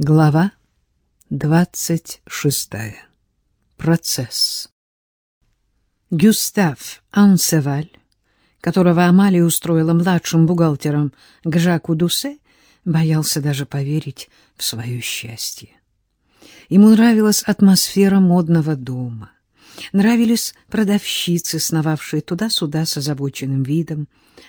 Глава двадцать шестая. Процесс. Гюстав Ансеваль, которого Амалия устроила младшим бухгалтером к Жаку Дусе, боялся даже поверить в свое счастье. Ему нравилась атмосфера модного дома. Нравились продавщицы, сновавшие туда-сюда с озабоченным видом,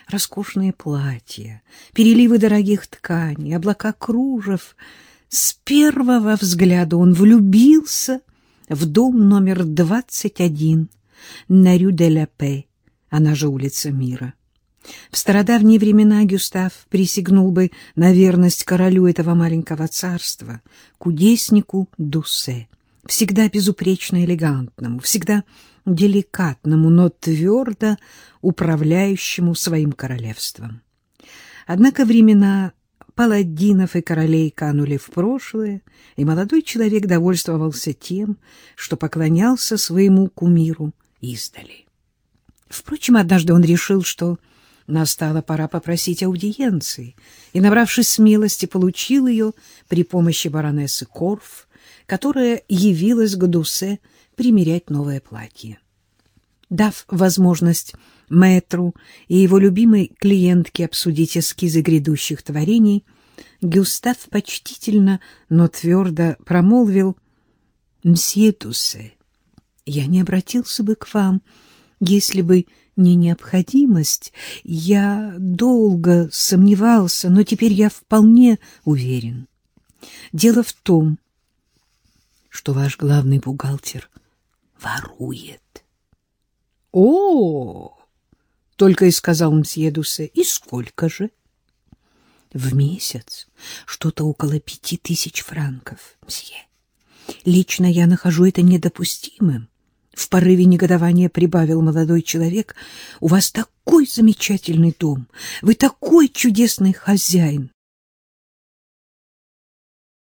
роскошные платья, переливы дорогих тканей, облака кружев — с первого взгляда он влюбился в дом номер 21 на Рю-де-ля-Пе, она же улица Мира. В стародавние времена Гюстав присягнул бы на верность королю этого маленького царства, кудеснику Дуссе, всегда безупречно элегантному, всегда деликатному, но твердо управляющему своим королевством. Однако времена паладинов и королей канули в прошлое, и молодой человек довольствовался тем, что поклонялся своему кумиру издали. Впрочем, однажды он решил, что настала пора попросить аудиенции, и, набравшись смелости, получил ее при помощи баронессы Корф, которая явилась к Дусе примерять новое платье. Дав возможность мэтру и его любимой клиентке обсудить эскизы грядущих творений, Гюстав почтительно, но твердо промолвил «Мсье Тусе, я не обратился бы к вам, если бы не необходимость. Я долго сомневался, но теперь я вполне уверен. Дело в том, что ваш главный бухгалтер ворует». «О-о-о!» только и сказал мсье Дусе. И сколько же? В месяц что-то около пяти тысяч франков, мсье. Лично я нахожу это недопустимым. В порыве негодования прибавил молодой человек. У вас такой замечательный дом, вы такой чудесный хозяин.